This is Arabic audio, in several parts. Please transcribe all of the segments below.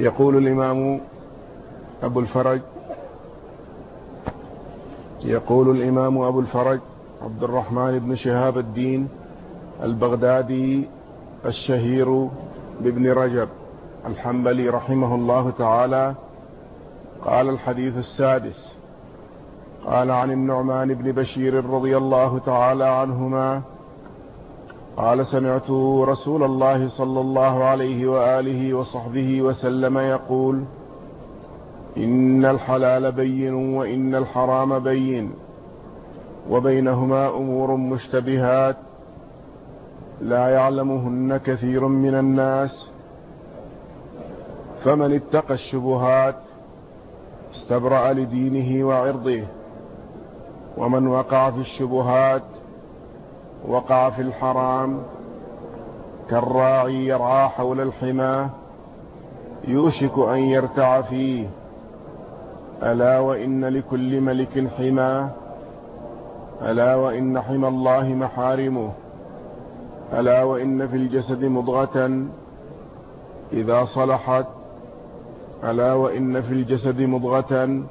يقول الإمام أبو الفرج يقول الإمام أبو الفرج عبد الرحمن بن شهاب الدين البغدادي الشهير بابن رجب الحنبلي رحمه الله تعالى قال الحديث السادس قال عن النعمان بن بشير رضي الله تعالى عنهما قال سمعت رسول الله صلى الله عليه وآله وصحبه وسلم يقول إن الحلال بين وإن الحرام بين وبينهما أمور مشتبهات لا يعلمهن كثير من الناس فمن اتقى الشبهات استبرأ لدينه وعرضه ومن وقع في الشبهات وقع في الحرام كالراعي يرعى حول الحمى يوشك أن يرتع فيه. ألا وإن لكل ملك حمى ألا وإن حمى الله محارمه. ألا وإن في الجسد مضغة إذا صلحت ألا وإن في الجسد مضغة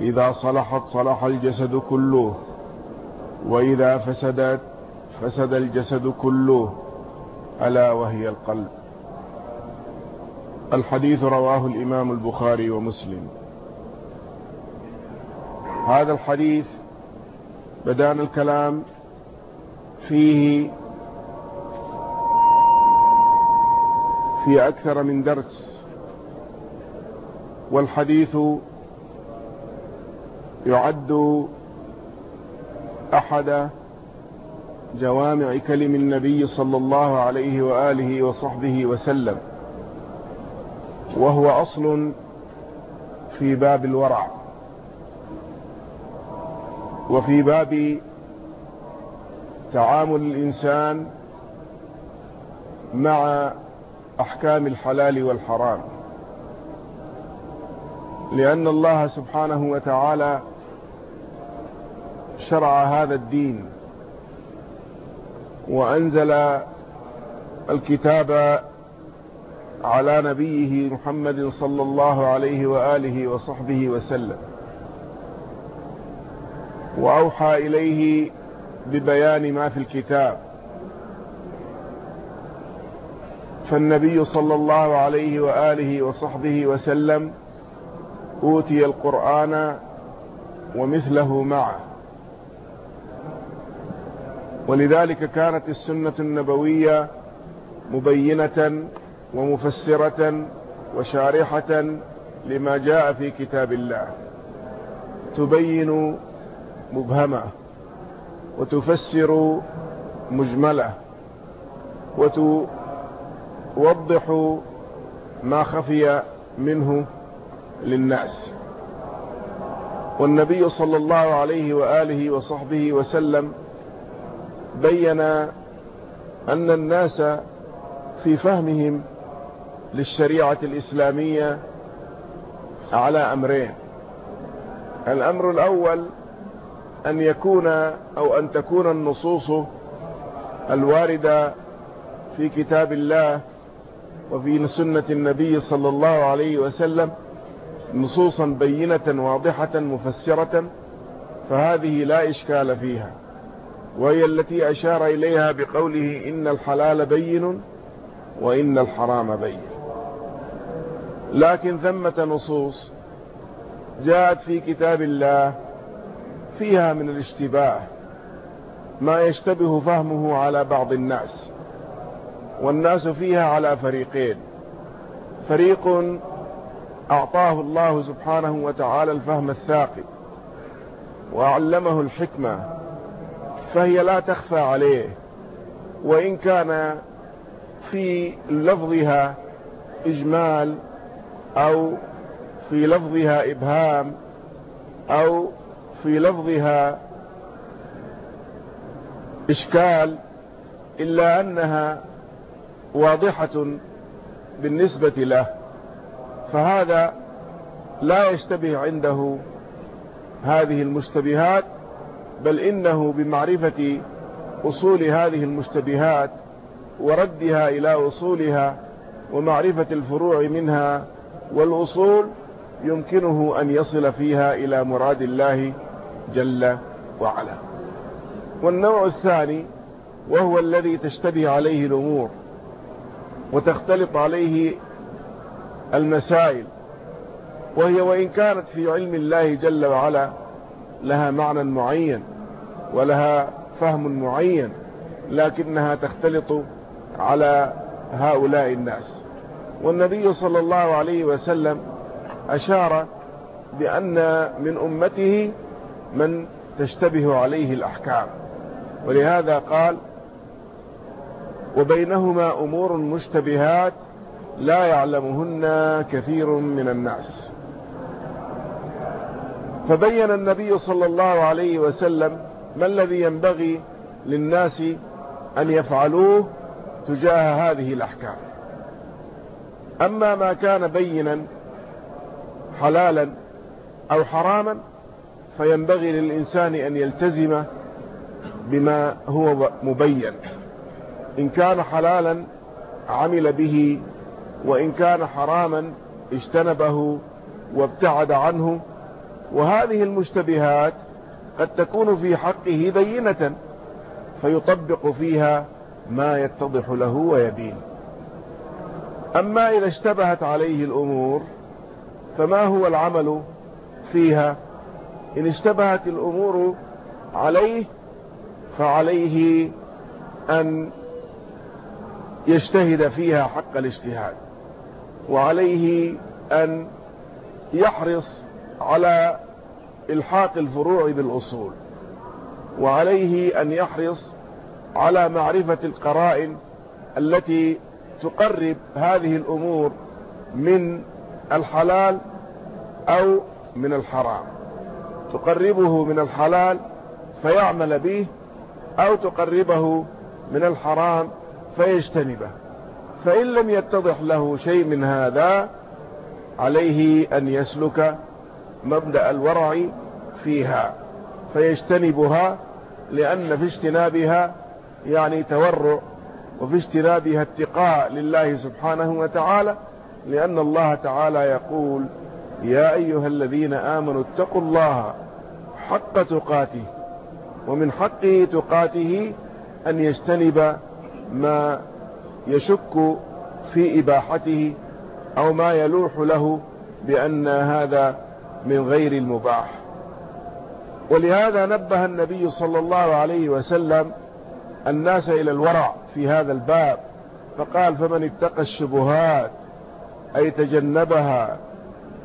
إذا صلحت صلح الجسد كله. وإذا فسدت فسد الجسد كله ألا وهي القلب. الحديث رواه الإمام البخاري ومسلم. هذا الحديث بدأنا الكلام فيه في أكثر من درس والحديث يعد أحد جوامع كلم النبي صلى الله عليه وآله وصحبه وسلم وهو أصل في باب الورع وفي باب تعامل الإنسان مع أحكام الحلال والحرام. لأن الله سبحانه وتعالى شرع هذا الدين وأنزل الكتاب على نبيه محمد صلى الله عليه وآله وصحبه وسلم. وأوحى إليه ببيان ما في الكتاب. فالنبي صلى الله عليه وآله وصحبه وسلم أوتي القرآن ومثله معه. ولذلك كانت السنة النبوية مبينة ومفسرة وشارحة لما جاء في كتاب الله. تبين مبهمة وتفسر مجملة وتوضح ما خفي منه للناس. والنبي صلى الله عليه وآله وصحبه وسلم بين أن الناس في فهمهم للشريعة الإسلامية على أمرين. الأمر الأول أن يكون أو أن تكون النصوص الواردة في كتاب الله وفي سنة النبي صلى الله عليه وسلم نصوصا بينة واضحة مفسرة فهذه لا إشكال فيها. وهي التي أشار إليها بقوله إن الحلال بين وإن الحرام بين. لكن ثمة نصوص جاءت في كتاب الله فيها من الاشتباه ما يشتبه فهمه على بعض الناس والناس فيها على فريقين. فريق أعطاه الله سبحانه وتعالى الفهم الثاقب وعلمه الحكمة فهي لا تخفى عليه. وإن كان في لفظها إجمال أو في لفظها إبهام أو في لفظها إشكال إلا أنها واضحة بالنسبة له. فهذا لا يشتبه عنده هذه المشتبهات. بل إنه بمعرفة أصول هذه المشتبهات وردها إلى أصولها ومعرفة الفروع منها والأصول يمكنه أن يصل فيها إلى مراد الله جل وعلا. والنوع الثاني وهو الذي تشتبه عليه الأمور وتختلط عليه المسائل وهي وإن كانت في علم الله جل وعلا لها معنى معين. ولها فهم معين لكنها تختلط على هؤلاء الناس. والنبي صلى الله عليه وسلم أشار بأن من أمته من تشتبه عليه الأحكام. ولهذا قال وبينهما أمور مشتبهات لا يعلمهن كثير من الناس. فبين النبي صلى الله عليه وسلم ما الذي ينبغي للناس أن يفعلوه تجاه هذه الأحكام؟ أما ما كان بينا حلالا أو حراما فينبغي للإنسان أن يلتزم بما هو مبين. إن كان حلالا عمل به وإن كان حراما اجتنبه وابتعد عنه. وهذه المشتبهات قد تكون في حقه بينة فيطبق فيها ما يتضح له ويبين. أما إذا اشتبهت عليه الأمور فما هو العمل فيها؟ إن اشتبهت الأمور عليه فعليه أن يجتهد فيها حق الاجتهاد وعليه أن يحرص على إلحاق الفروع بالأصول وعليه أن يحرص على معرفة القرائن التي تقرب هذه الأمور من الحلال أو من الحرام. تقربه من الحلال فيعمل به أو تقربه من الحرام فيجتنبه. فإن لم يتضح له شيء من هذا عليه أن يسلك مبدأ الورع فيها فيجتنبها لأن في اجتنابها يعني تورع وفي اجتنابها اتقاء لله سبحانه وتعالى لأن الله تعالى يقول يا أيها الذين آمنوا اتقوا الله حق تقاته ومن حقه تقاته أن يجتنب ما يشك في إباحته أو ما يلوح له بأن هذا من غير المباح. ولهذا نبه النبي صلى الله عليه وسلم الناس إلى الورع في هذا الباب فقال فمن اتقى الشبهات أي تجنبها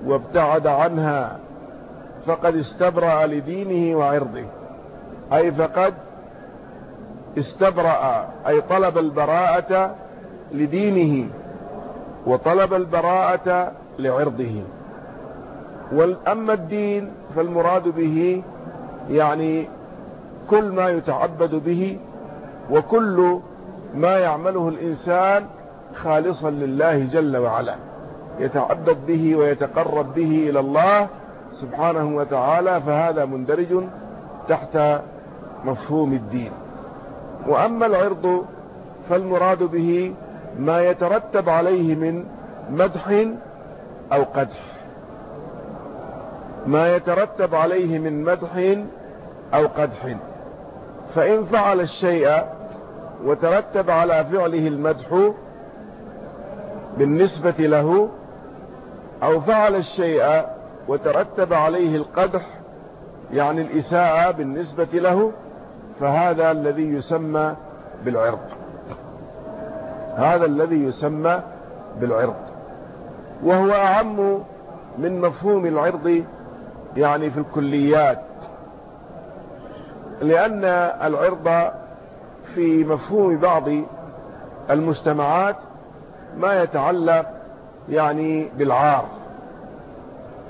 وابتعد عنها فقد استبرأ لدينه وعرضه أي فقد استبرأ أي طلب البراءة لدينه وطلب البراءة لعرضه. وأما الدين فالمراد به يعني كل ما يتعبد به وكل ما يعمله الإنسان خالصا لله جل وعلا يتعبد به ويتقرب به إلى الله سبحانه وتعالى فهذا مندرج تحت مفهوم الدين. وأما العرض فالمراد به ما يترتب عليه من مدح أو قدح. ما يترتب عليه من مدح أو قدح. فإن فعل الشيء وترتب على فعله المدح بالنسبة له أو فعل الشيء وترتب عليه القدح يعني الإساءة بالنسبة له فهذا الذي يسمى بالعرض. هذا الذي يسمى بالعرض. وهو أعم من مفهوم العرض يعني في الكليات. لأن العرض في مفهوم بعض المجتمعات ما يتعلق يعني بالعار.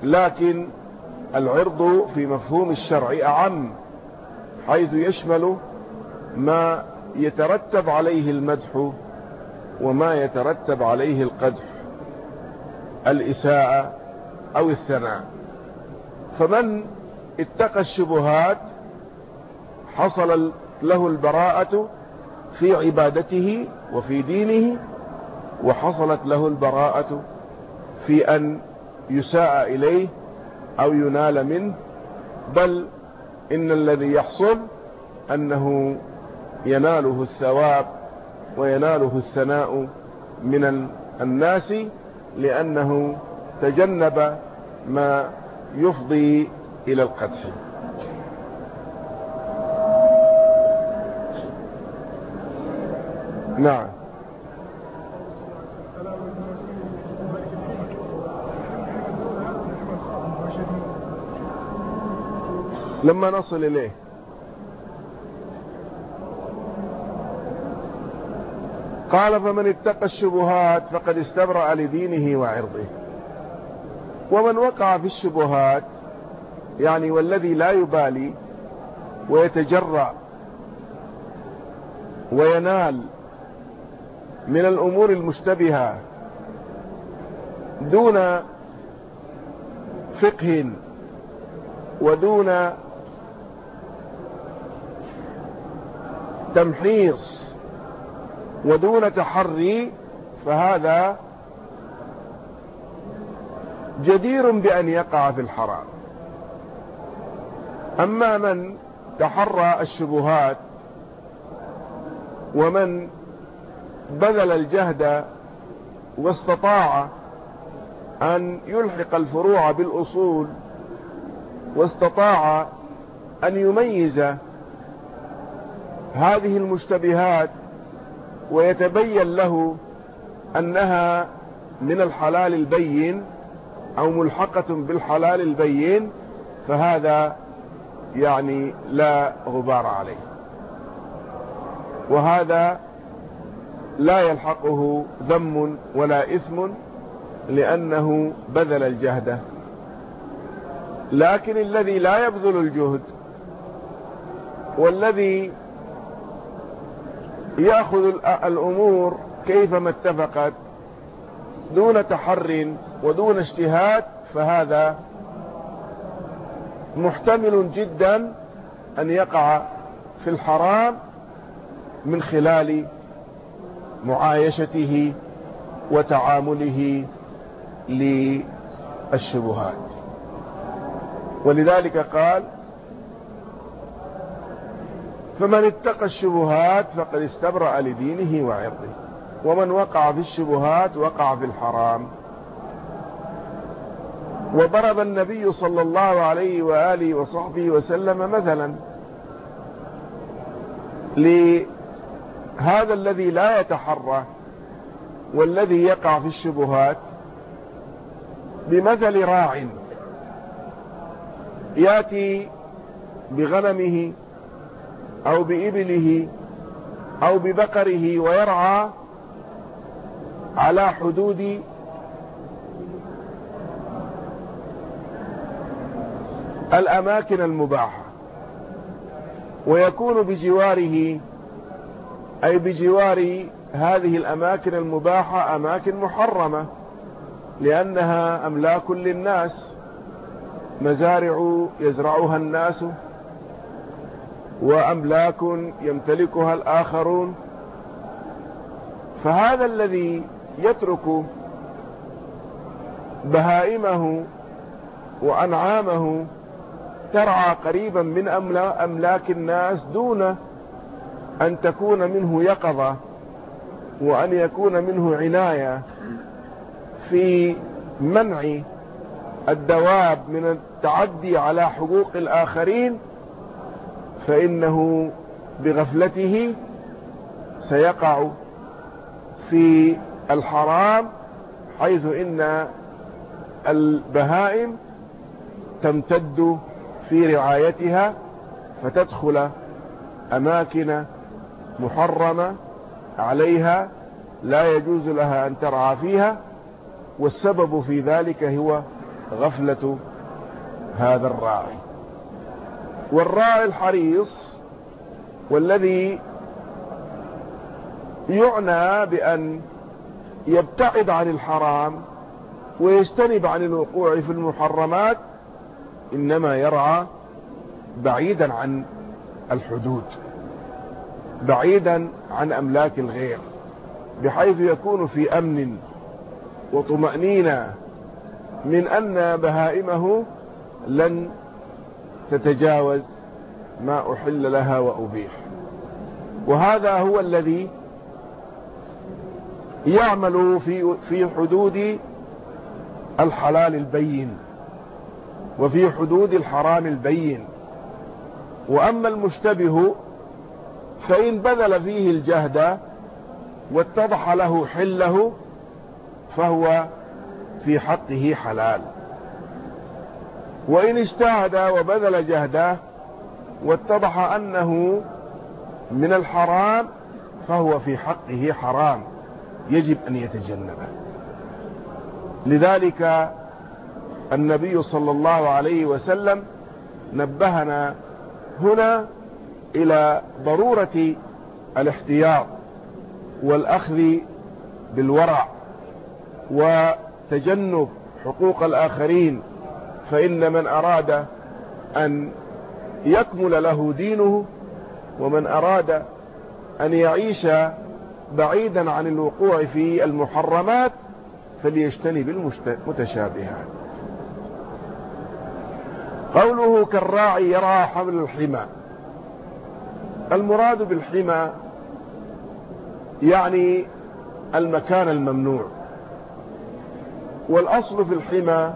لكن العرض في مفهوم الشرع أعم حيث يشمل ما يترتب عليه المدح وما يترتب عليه القدح الإساءة أو الثناء. فمن اتقى الشبهات حصل له البراءة في عبادته وفي دينه وحصلت له البراءة في أن يساء إليه أو ينال منه. بل إن الذي يحصل أنه يناله الثواب ويناله الثناء من الناس لأنه تجنب ما يفضي إلى القدح. نعم. لما نصل إليه. قال فمن اتقى الشبهات فقد استبرأ لدينه وعرضه. ومن وقع في الشبهات يعني والذي لا يبالي ويتجرأ وينال من الأمور المشتبهة دون فقه ودون تمحيص ودون تحري فهذا جدير بأن يقع في الحرام. أما من تحرى الشبهات ومن بذل الجهد واستطاع أن يلحق الفروع بالأصول واستطاع أن يميز هذه المشتبهات ويتبين له أنها من الحلال البين أو ملحقة بالحلال البين فهذا يعني لا غبار عليه. وهذا لا يلحقه ذم ولا إثم لأنه بذل الجهد. لكن الذي لا يبذل الجهد والذي يأخذ الأمور كيفما اتفقت دون تحر ودون اجتهاد فهذا محتمل جدا أن يقع في الحرام من خلال معايشته وتعامله للشبهات. ولذلك قال فمن اتقى الشبهات فقد استبرأ لدينه وعرضه ومن وقع في الشبهات وقع في الحرام. وضرب النبي صلى الله عليه وآله وصحبه وسلم مثلا لهذا الذي لا يتحرى والذي يقع في الشبهات بمثل راع ياتي بغنمه أو بإبله أو ببقره ويرعى على حدود الأماكن المباحة ويكون بجواره أي بجوار هذه الأماكن المباحة أماكن محرمة لأنها أملاك للناس مزارع يزرعها الناس وأملاك يمتلكها الآخرون. فهذا الذي يترك بهائمه وأنعامه ترعى قريبا من أملاك الناس دون أن تكون منه يقظة وأن يكون منه عناية في منع الدواب من التعدي على حقوق الآخرين فإنه بغفلته سيقع في الحرام حيث إن البهائم تمتد في رعايتها فتدخل أماكن محرمة عليها لا يجوز لها أن ترعى فيها والسبب في ذلك هو غفلة هذا الراعي. والراعي الحريص والذي يعنى بأن يبتعد عن الحرام ويجتنب عن الوقوع في المحرمات إنما يرعى بعيدا عن الحدود. بعيدا عن أملاك الغير بحيث يكون في أمن وطمأنينة من أن بهائمه لن تتجاوز ما أحل لها وأبيح. وهذا هو الذي يعمل في في حدود الحلال البين وفي حدود الحرام البين. وأما المشتبه فإن بذل فيه الجهد واتضح له حله فهو في حقه حلال. وإن اجتهد وبذل جهده واتضح أنه من الحرام فهو في حقه حرام. يجب أن يتجنبه. لذلك النبي صلى الله عليه وسلم نبهنا هنا إلى ضرورة الاحتياط والأخذ بالورع وتجنب حقوق الآخرين فإن من أراد أن يكمل له دينه ومن أراد أن يعيش بعيدا عن الوقوع في المحرمات فليجتنب المتشابهات. قوله كالراعي يرى حمل الحمى. المراد بالحمى يعني المكان الممنوع. والأصل في الحمى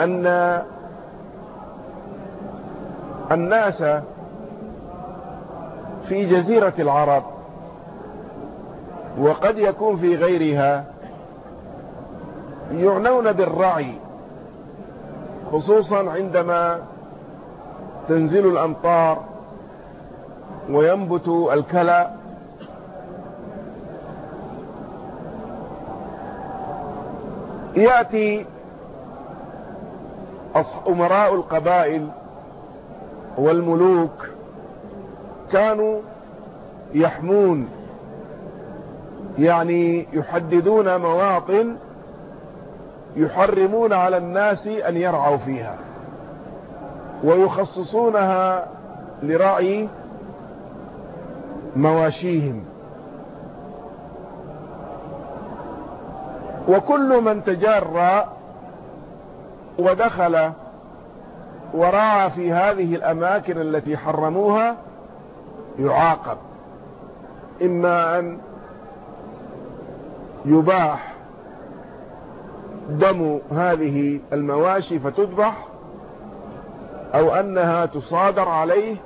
أن الناس في جزيرة العرب وقد يكون في غيرها يعنون بالرعي خصوصا عندما تنزل الأمطار وينبت الكلى يأتي أمراء القبائل والملوك كانوا يحمون يعني يحددون مواطن يحرمون على الناس أن يرعوا فيها ويخصصونها لرعي مواشيهم. وكل من تجرى ودخل وراى في هذه الأماكن التي حرموها يعاقب. إما أن يباح دم هذه المواشي فتذبح أو أنها تصادر عليه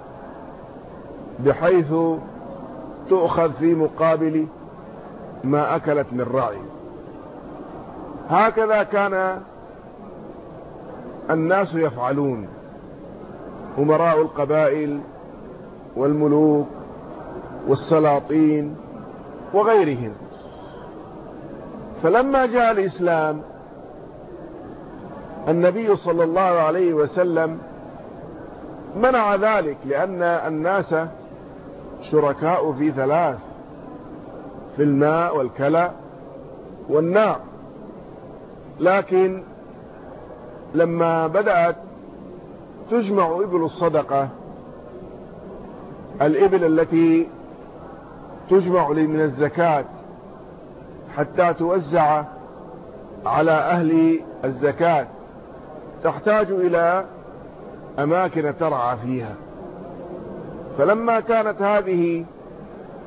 بحيث تؤخذ في مقابل ما أكلت من رعي هكذا كان الناس يفعلون. أمراء القبائل والملوك والسلاطين وغيرهم. فلما جاء الإسلام النبي صلى الله عليه وسلم منع ذلك لأن الناس شركاء في ثلاث في الماء والكلى والنار. لكن لما بدأت تجمع إبل الصدقة الإبل التي تجمع من الزكاة حتى توزع على أهل الزكاة تحتاج إلى أماكن ترعى فيها. فلما كانت هذه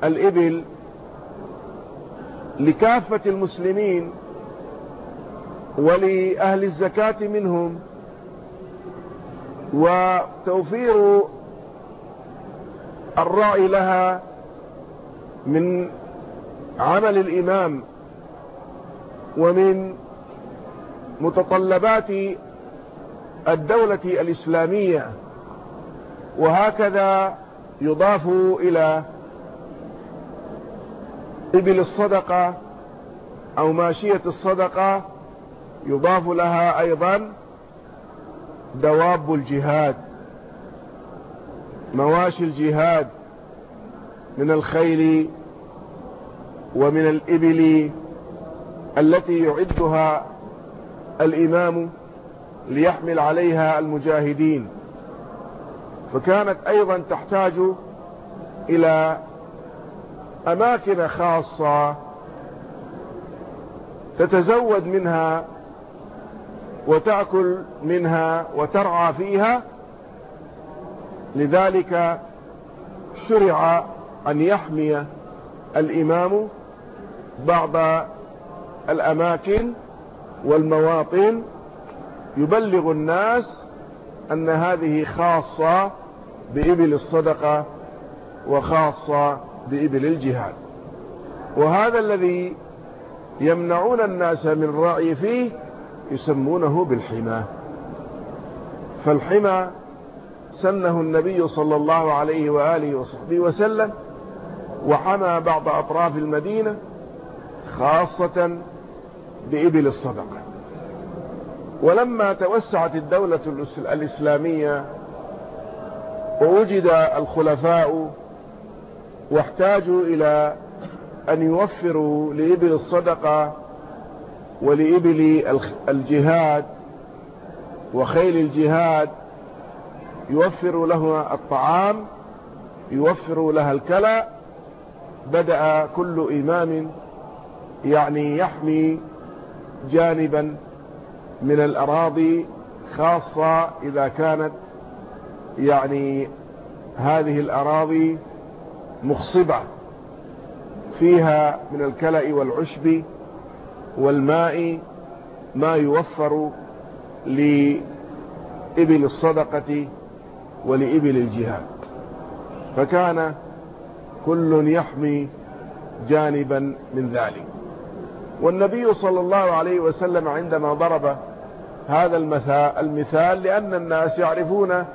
الإبل لكافة المسلمين ولأهل الزكاة منهم وتوفير الرأي لها من عمل الإمام ومن متطلبات الدولة الإسلامية وهكذا يضاف إلى إبل الصدقة أو ماشية الصدقة يضاف لها أيضا دواب الجهاد مواشي الجهاد من الخيل ومن الإبل التي يعدها الإمام ليحمل عليها المجاهدين. فكانت أيضا تحتاج إلى أماكن خاصة تتزود منها وتأكل منها وترعى فيها. لذلك شرع أن يحمي الإمام بعض الأماكن والمواطن. يبلغ الناس أن هذه خاصة بإبل الصدقة وخاصة بإبل الجهاد. وهذا الذي يمنعون الناس من الرعي فيه يسمونه بالحمى. فالحمى سنه النبي صلى الله عليه وآله وصحبه وسلم وحمى بعض أطراف المدينة خاصة بإبل الصدقة. ولما توسعت الدولة الإسلامية ووجد الخلفاء واحتاجوا إلى أن يوفروا لإبل الصدقة ولإبل الجهاد وخيل الجهاد يوفر لها الطعام يوفر لها الكلى بدأ كل إمام يعني يحمي جانبا من الأراضي خاصة إذا كانت يعني هذه الأراضي مخصبة فيها من الكلأ والعشب والماء ما يوفر لإبل الصدقة ولإبل الجهاد. فكان كل يحمي جانبا من ذلك. والنبي صلى الله عليه وسلم عندما ضرب هذا المثال لأن الناس يعرفون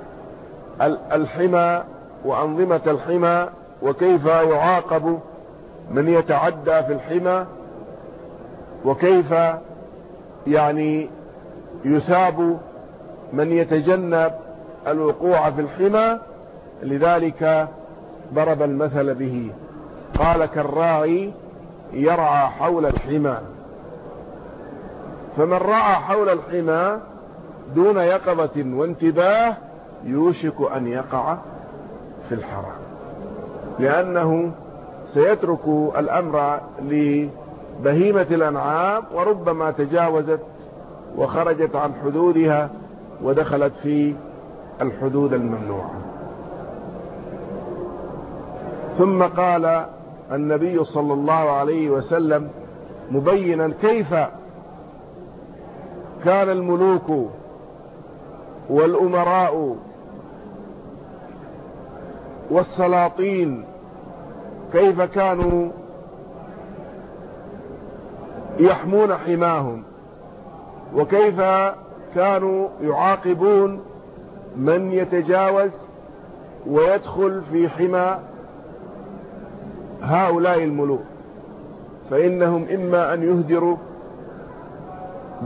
الحمى وأنظمة الحمى وكيف يعاقب من يتعدى في الحمى وكيف يعني يثاب من يتجنب الوقوع في الحمى. لذلك ضرب المثل به. قال كالراعي يرعى حول الحمى. فمن رعى حول الحمى دون يقظة وانتباه يوشك أن يقع في الحرام. لأنه سيترك الأمر لبهيمة الأنعام وربما تجاوزت وخرجت عن حدودها ودخلت في الحدود الممنوعة. ثم قال النبي صلى الله عليه وسلم مبينا كيف كان الملوك والأمراء والسلاطين كيف كانوا يحمون حماهم وكيف كانوا يعاقبون من يتجاوز ويدخل في حمى هؤلاء الملوك فإنهم إما أن يهدروا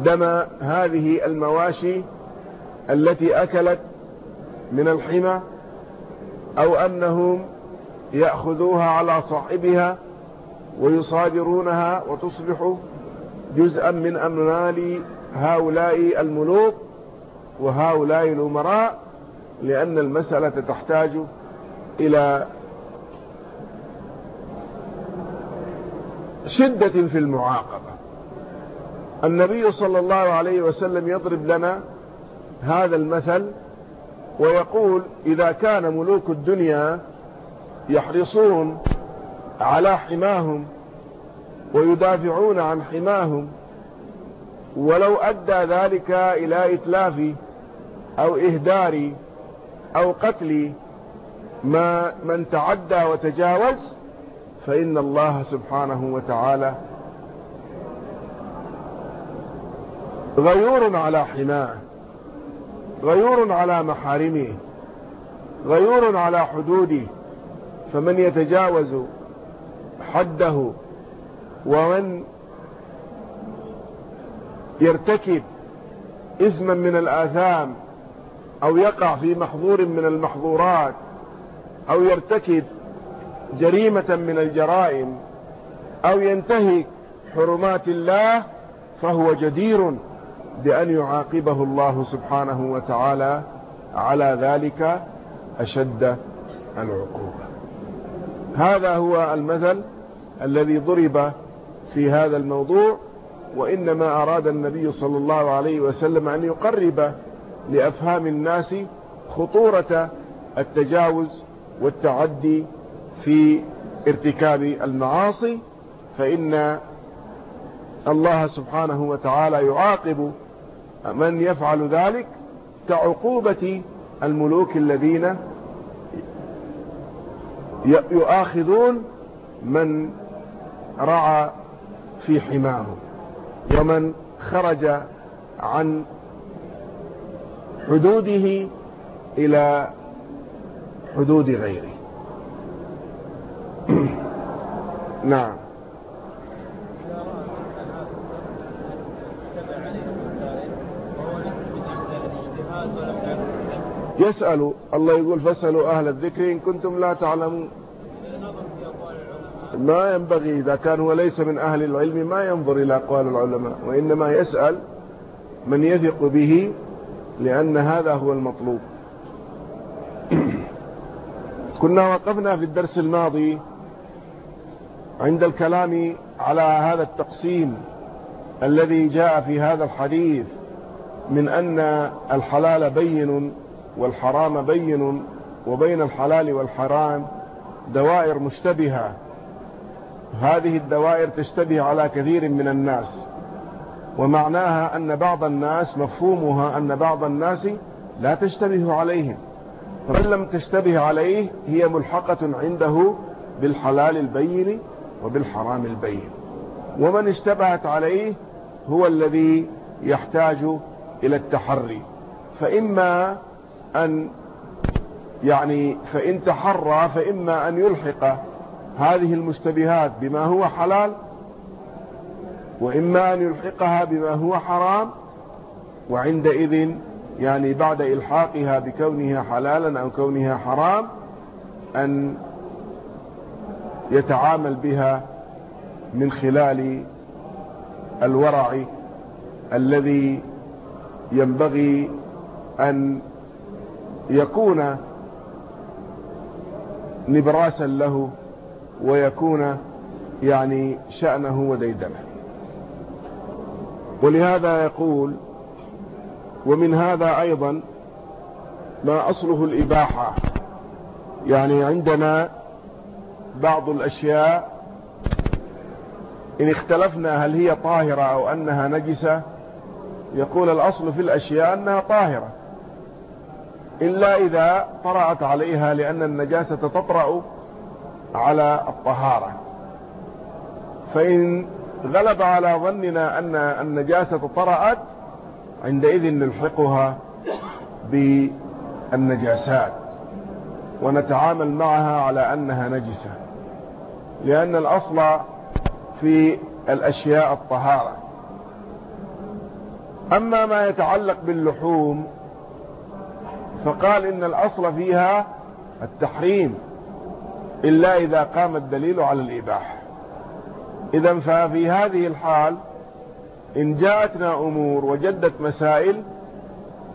دم هذه المواشي التي أكلت من الحمى أو أنهم يأخذوها على صاحبها ويصادرونها وتصبح جزءا من أموال هؤلاء الملوك وهؤلاء الأمراء لأن المسألة تحتاج إلى شدة في المعاقبة. النبي صلى الله عليه وسلم يضرب لنا هذا المثل ويقول إذا كان ملوك الدنيا يحرصون على حماهم ويدافعون عن حماهم ولو أدى ذلك إلى إتلاف أو إهدار أو قتل ما من تعدى وتجاوز فإن الله سبحانه وتعالى غيور على حماه غيور على محارمه غيور على حدوده فمن يتجاوز حده ومن يرتكب إثما من الآثام أو يقع في محظور من المحظورات أو يرتكب جريمة من الجرائم أو ينتهك حرمات الله فهو جدير. بأن يعاقبه الله سبحانه وتعالى على ذلك أشد العقوبة. هذا هو المثل الذي ضرب في هذا الموضوع وإنما أراد النبي صلى الله عليه وسلم أن يقرب لأفهام الناس خطورة التجاوز والتعدي في ارتكاب المعاصي فإن الله سبحانه وتعالى يعاقب من يفعل ذلك كعقوبة الملوك الذين يؤاخذون من رعى في حماه ومن خرج عن حدوده إلى حدود غيره. نعم. يسأل الله يقول فاسألوا أهل الذكر إن كنتم لا تعلمون. ما ينبغي إذا كان هو ليس من أهل العلم ما ينظر إلى أقوال العلماء وإنما يسأل من يثق به لأن هذا هو المطلوب. كنا وقفنا في الدرس الماضي عند الكلام على هذا التقسيم الذي جاء في هذا الحديث من أن الحلال بين والحرام بين وبين الحلال والحرام دوائر مشتبهة. هذه الدوائر تشتبه على كثير من الناس ومعناها أن بعض الناس مفهومها أن بعض الناس لا تشتبه عليهم. فمن لم تشتبه عليه هي ملحقة عنده بالحلال البين وبالحرام البين. ومن اشتبهت عليه هو الذي يحتاج إلى التحري. فإما أن يعني فإن تحرى فإما أن يلحق هذه المشتبهات بما هو حلال وإما أن يلحقها بما هو حرام وعندئذ يعني بعد إلحاقها بكونها حلالا أو كونها حرام أن يتعامل بها من خلال الورع الذي ينبغي أن يكون نبراسا له ويكون يعني شأنه وديدنه. ولهذا يقول ومن هذا أيضا ما أصله الإباحة. يعني عندنا بعض الأشياء إن اختلفنا هل هي طاهرة أو أنها نجسة يقول الأصل في الأشياء أنها طاهرة. إلا إذا طرأت عليها لأن النجاسة تطرأ على الطهارة. فإن غلب على ظننا أن النجاسة طرأت عندئذ نلحقها بالنجاسات ونتعامل معها على أنها نجسة لأن الأصل في الأشياء الطهارة. أما ما يتعلق باللحوم فقال إن الأصل فيها التحريم إلا إذا قام الدليل على الإباحة. إذا ففي هذه الحال إن جاءتنا أمور وجدت مسائل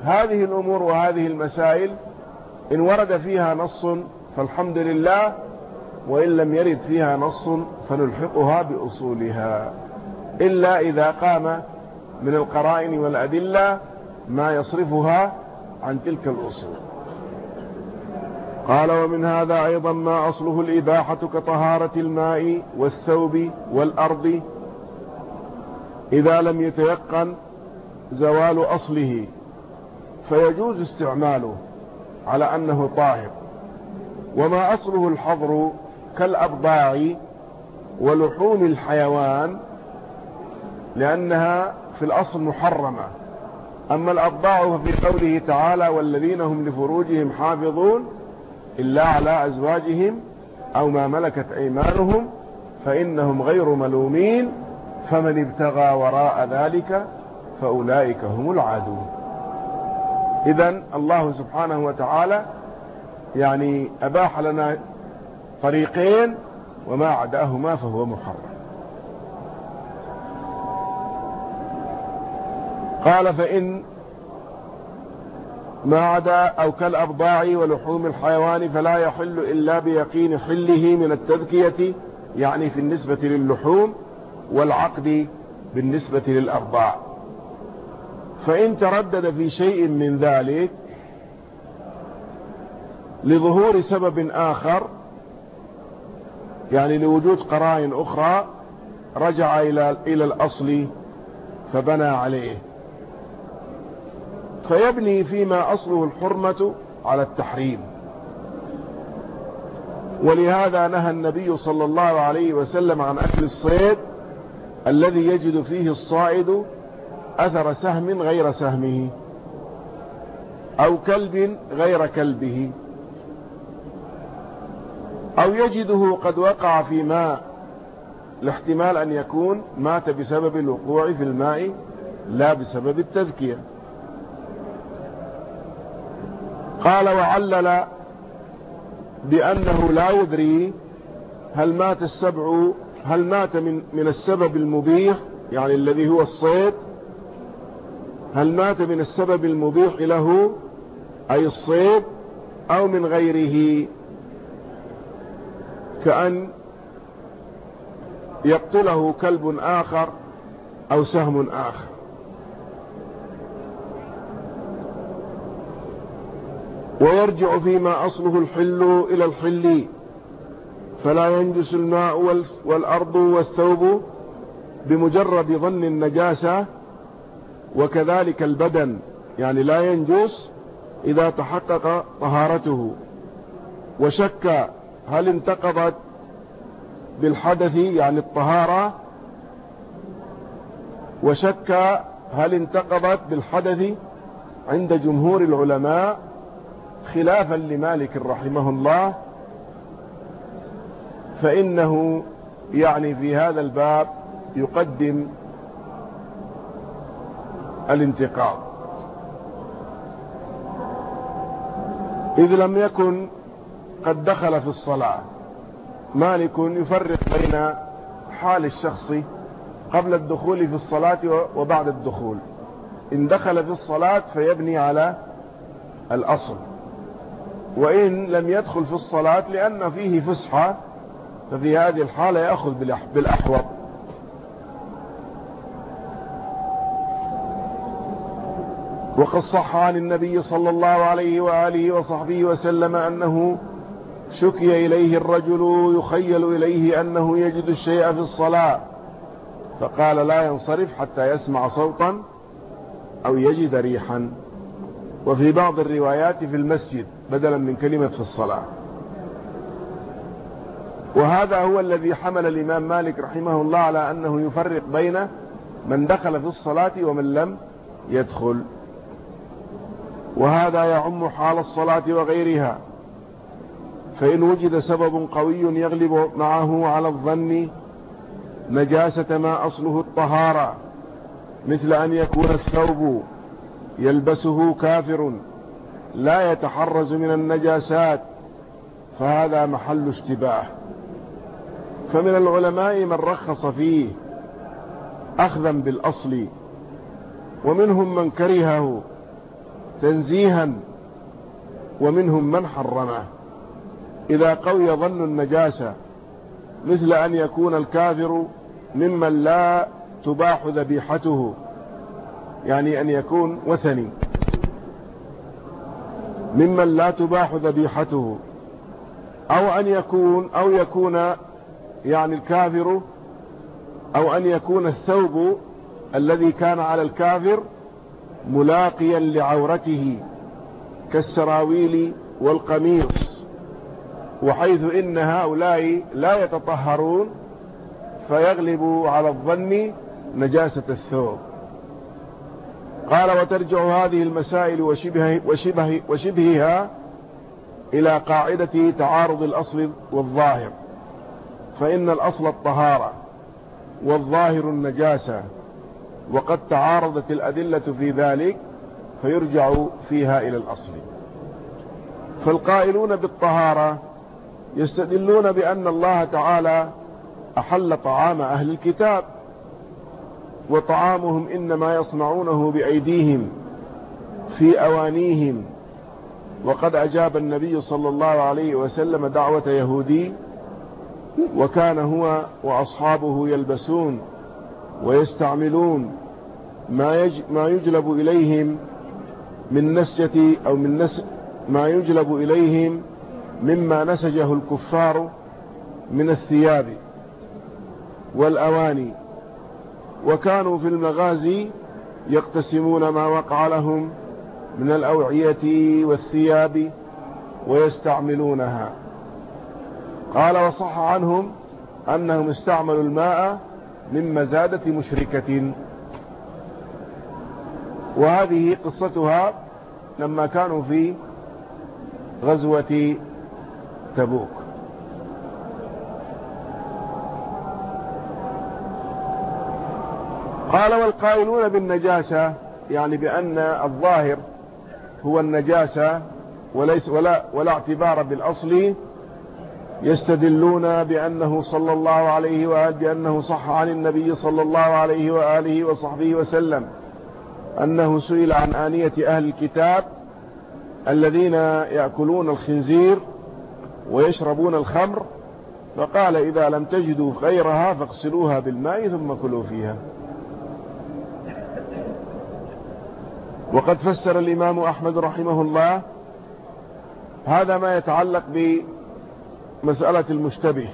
هذه الأمور وهذه المسائل إن ورد فيها نص فالحمد لله وإن لم يرد فيها نص فنلحقها بأصولها. إلا إذا قام من القرائن والأدلة ما يصرفها عن تلك الأصول. قال ومن هذا أيضا ما أصله الإباحة كطهارة الماء والثوب والأرض. إذا لم يتيقن زوال أصله فيجوز استعماله على أنه طاهر. وما أصله الحظر كالأبضاع ولحوم الحيوان لأنها في الأصل محرمة. أما الأبضاع ففي قوله تعالى والذين هم لفروجهم حافظون إلا على أزواجهم أو ما ملكت أيمانهم فإنهم غير ملومين فمن ابتغى وراء ذلك فأولئك هم العادون. إذا الله سبحانه وتعالى يعني أباح لنا طريقين وما عداهما فهو محرم. قال فإن ما عدا أو كالأبضاع ولحوم الحيوان فلا يحل إلا بيقين حله من التذكية يعني في النسبة للحوم والعقد بالنسبة للأرضاع فإن تردد في شيء من ذلك لظهور سبب آخر يعني لوجود قرائن أخرى رجع إلى إلى الأصل فبنى عليه. فيبني فيما أصله الحرمة على التحريم. ولهذا نهى النبي صلى الله عليه وسلم عن أكل الصيد الذي يجد فيه الصائد أثر سهم غير سهمه أو كلب غير كلبه. أو يجده قد وقع في ماء لاحتمال أن يكون مات بسبب الوقوع في الماء لا بسبب التذكية. قال وعلل بأنه لا يدري هل مات السبع هل مات من, من السبب المبيح يعني الذي هو الصيد هل مات من السبب المبيح له أي الصيد أو من غيره. كأن يقتله كلب آخر أو سهم آخر. ويرجع فيما أصله الحل إلى الحل. فلا ينجس الماء والأرض والثوب بمجرد ظن النجاسة وكذلك البدن. يعني لا ينجس إذا تحقق طهارته. وشك هل انتقضت بالحدث يعني الطهارة؟ وشك هل انتقضت بالحدث عند جمهور العلماء؟ خلافا لمالك رحمه الله فإنه يعني في هذا الباب يقدم الانتقاض إذ لم يكن قد دخل في الصلاة مالك يفرق بين حال الشخص قبل الدخول في الصلاة وبعد الدخول. إن دخل في الصلاة فيبني على الأصل. وإن لم يدخل في الصلاة لأن فيه فسحة ففي هذه الحالة يأخذ بالأحوط. وقد صح عن النبي صلى الله عليه وآله وصحبه وسلم أنه شكي إليه الرجل يخيل إليه أنه يجد الشيء في الصلاة فقال لا ينصرف حتى يسمع صوتا أو يجد ريحا. وفي بعض الروايات في المسجد بدلا من كلمة في الصلاة. وهذا هو الذي حمل الإمام مالك رحمه الله على أنه يفرق بين من دخل في الصلاة ومن لم يدخل. وهذا يعم حال الصلاة وغيرها. فإن وجد سبب قوي يغلب معه على الظن نجاسة ما أصله الطهارة مثل أن يكون الثوب يلبسه كافر لا يتحرز من النجاسات فهذا محل اشتباه. فمن العلماء من رخص فيه أخذا بالأصل ومنهم من كرهه تنزيها ومنهم من حرمه. إذا قوي ظن النجاسة مثل أن يكون الكافر ممن لا تباح ذبيحته. يعني أن يكون وثني. ممن لا تباح ذبيحته. أو أن يكون أو يكون يعني الكافر أو أن يكون الثوب الذي كان على الكافر ملاقيا لعورته كالسراويل والقميص. وحيث إن هؤلاء لا يتطهرون فيغلب على الظن نجاسة الثوب. قال وترجع هذه المسائل وشبه وشبه وشبهها إلى قاعدة تعارض الأصل والظاهر. فإن الأصل الطهارة والظاهر النجاسة وقد تعارضت الأدلة في ذلك فيرجع فيها إلى الأصل. فالقائلون بالطهارة يستدلون بأن الله تعالى أحل طعام أهل الكتاب. وطعامهم إنما يصنعونه بأيديهم في أوانيهم. وقد أجاب النبي صلى الله عليه وسلم دعوة يهودي وكان هو وأصحابه يلبسون ويستعملون ما, يج ما يجلب إليهم من نسجة أو من نس ما يجلب إليهم مما نسجه الكفار من الثياب والأواني. وكانوا في المغازي يقتسمون ما وقع لهم من الأوعية والثياب ويستعملونها. قال وصح عنهم أنهم استعملوا الماء من مزادة مشركة. وهذه قصتها لما كانوا في غزوة تبوك. قال والقائلون بالنجاسة يعني بأن الظاهر هو النجاسة وليس ولا, ولا اعتبار بالأصل يستدلون بأنه صلى الله عليه وآله بأنه صح عن النبي صلى الله عليه وآله وصحبه وسلم أنه سئل عن آنية أهل الكتاب الذين يأكلون الخنزير ويشربون الخمر فقال إذا لم تجدوا غيرها فاغسلوها بالماء ثم كلوا فيها. وقد فسر الإمام أحمد رحمه الله هذا ما يتعلق بمسألة المشتبه.